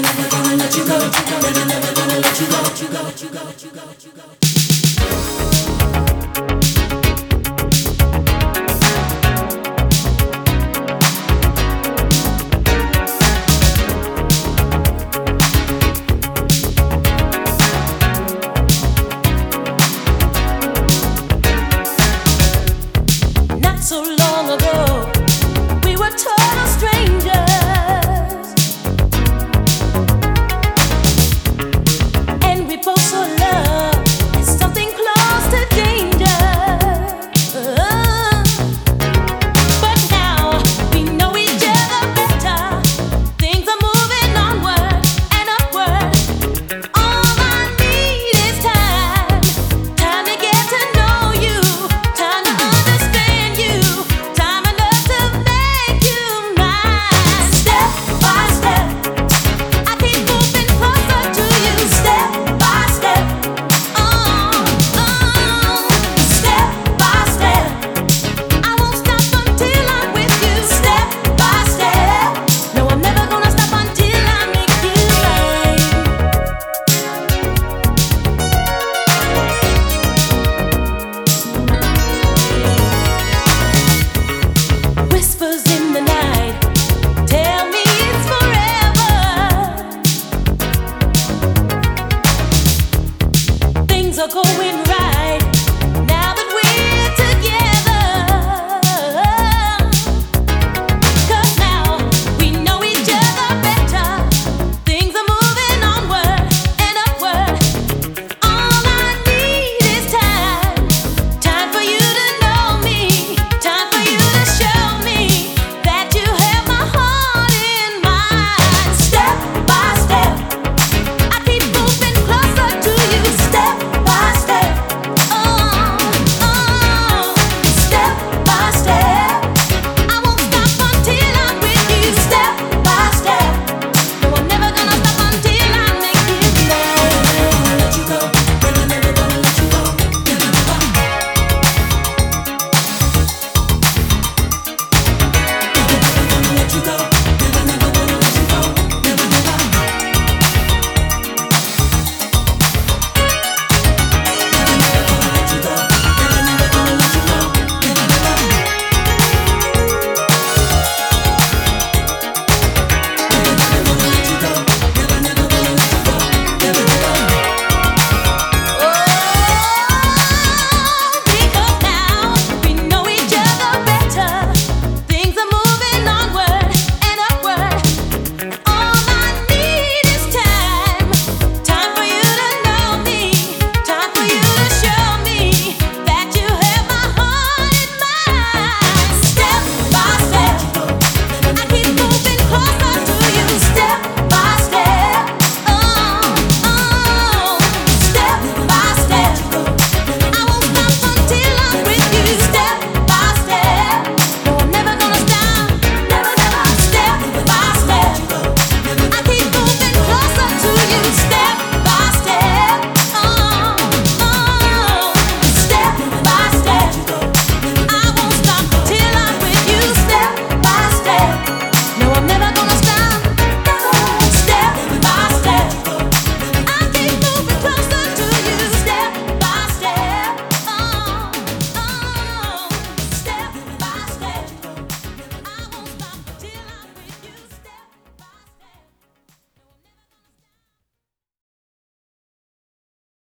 never, never gonna let you go. Never, never gonna let you go. You go, you go, you go, you go. are going right.